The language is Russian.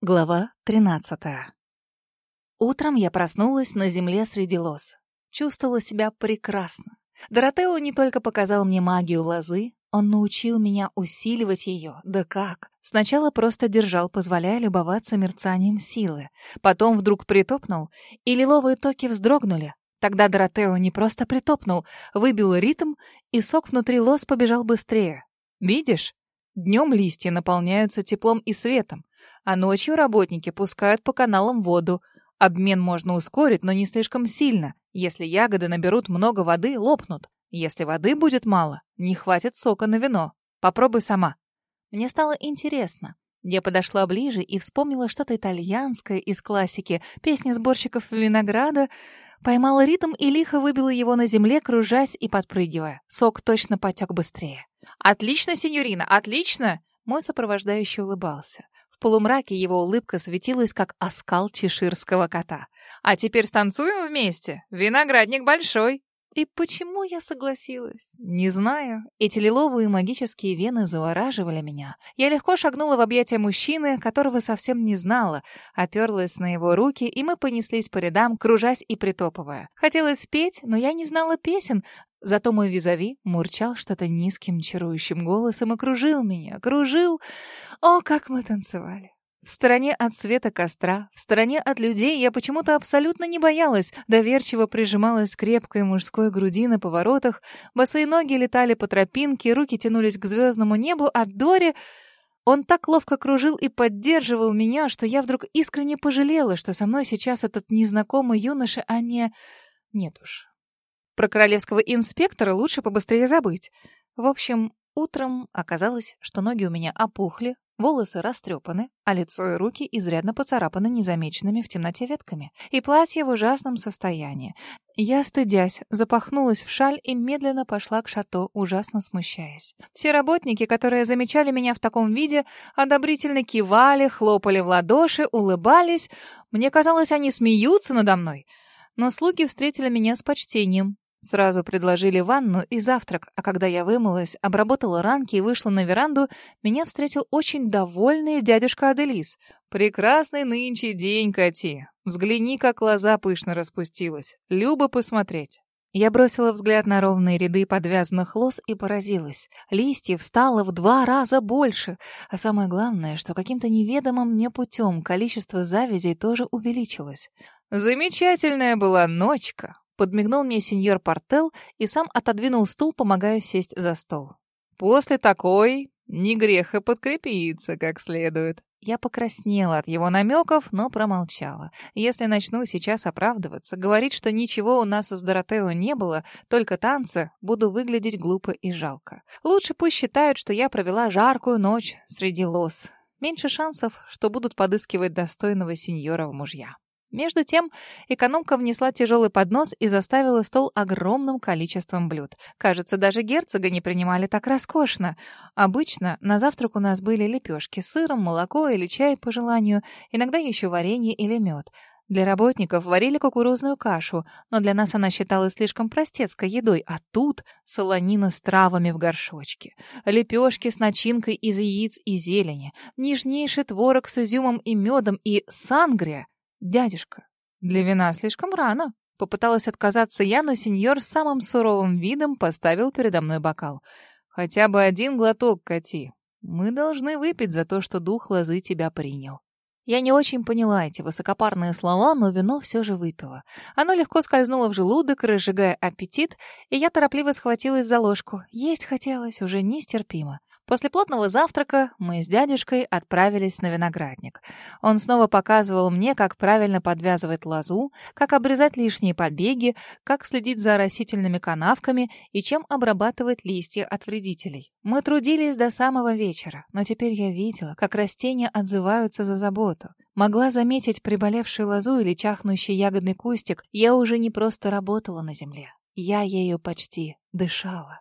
Глава 13 Утром я проснулась на земле среди лоз. Чувствовала себя прекрасно. Доротео не только показал мне магию лозы, он научил меня усиливать ее. Да как? Сначала просто держал, позволяя любоваться мерцанием силы. Потом вдруг притопнул, и лиловые токи вздрогнули. Тогда Доротео не просто притопнул, выбил ритм, и сок внутри лоз побежал быстрее. Видишь? Днем листья наполняются теплом и светом, а ночью работники пускают по каналам воду. Обмен можно ускорить, но не слишком сильно. Если ягоды наберут много воды, лопнут. Если воды будет мало, не хватит сока на вино. Попробуй сама. Мне стало интересно. Я подошла ближе и вспомнила что-то итальянское из классики, песни сборщиков винограда. Поймала ритм и лихо выбила его на земле, кружась и подпрыгивая. Сок точно потек быстрее. «Отлично, сеньорина, отлично!» Мой сопровождающий улыбался. В полумраке его улыбка светилась, как оскал чеширского кота. «А теперь станцуем вместе? Виноградник большой!» И почему я согласилась? Не знаю. Эти лиловые магические вены завораживали меня. Я легко шагнула в объятия мужчины, которого совсем не знала, оперлась на его руки, и мы понеслись по рядам, кружась и притопывая. Хотелось спеть, но я не знала песен, Зато мой визави мурчал что-то низким, чарующим голосом и кружил меня, кружил. О, как мы танцевали! В стороне от света костра, в стороне от людей я почему-то абсолютно не боялась, доверчиво прижималась к крепкой мужской груди на поворотах, босые ноги летали по тропинке, руки тянулись к звездному небу, а Дори... Он так ловко кружил и поддерживал меня, что я вдруг искренне пожалела, что со мной сейчас этот незнакомый юноша, а не... Нет уж, про королевского инспектора лучше побыстрее забыть. В общем, утром оказалось, что ноги у меня опухли, волосы растрепаны, а лицо и руки изрядно поцарапаны незамеченными в темноте ветками. И платье в ужасном состоянии. Я, стыдясь, запахнулась в шаль и медленно пошла к шато, ужасно смущаясь. Все работники, которые замечали меня в таком виде, одобрительно кивали, хлопали в ладоши, улыбались. Мне казалось, они смеются надо мной. Но слуги встретили меня с почтением, Сразу предложили ванну и завтрак, а когда я вымылась, обработала ранки и вышла на веранду, меня встретил очень довольный дядюшка Аделис. «Прекрасный нынче день, Кати. Взгляни, как лоза пышно распустилась. Любо посмотреть». Я бросила взгляд на ровные ряды подвязанных лоз и поразилась. Листьев стало в два раза больше. А самое главное, что каким-то неведомым мне путем количество завязей тоже увеличилось. «Замечательная была ночка», Подмигнул мне сеньор Портел и сам отодвинул стул, помогая сесть за стол. «После такой не грех и подкрепиться как следует». Я покраснела от его намеков, но промолчала. Если начну сейчас оправдываться, говорить, что ничего у нас с Доротео не было, только танцы, буду выглядеть глупо и жалко. Лучше пусть считают, что я провела жаркую ночь среди лос. Меньше шансов, что будут подыскивать достойного сеньора в мужья. Между тем, экономка внесла тяжелый поднос и заставила стол огромным количеством блюд. Кажется, даже герцога не принимали так роскошно. Обычно на завтрак у нас были лепешки с сыром, молоко или чай по желанию, иногда еще варенье или мед. Для работников варили кукурузную кашу, но для нас она считалась слишком простецкой едой, а тут солонина с травами в горшочке, лепешки с начинкой из яиц и зелени, нежнейший творог с изюмом и медом и сангрия — «Дядюшка, для вина слишком рано». Попыталась отказаться я, но сеньор самым суровым видом поставил передо мной бокал. «Хотя бы один глоток, Кати. Мы должны выпить за то, что дух лозы тебя принял». Я не очень поняла эти высокопарные слова, но вино все же выпила. Оно легко скользнуло в желудок, разжигая аппетит, и я торопливо схватилась за ложку. Есть хотелось уже нестерпимо. После плотного завтрака мы с дядюшкой отправились на виноградник. Он снова показывал мне, как правильно подвязывать лозу, как обрезать лишние побеги, как следить за растительными канавками и чем обрабатывать листья от вредителей. Мы трудились до самого вечера, но теперь я видела, как растения отзываются за заботу. Могла заметить приболевшую лозу или чахнущий ягодный кустик. Я уже не просто работала на земле. Я ею почти дышала.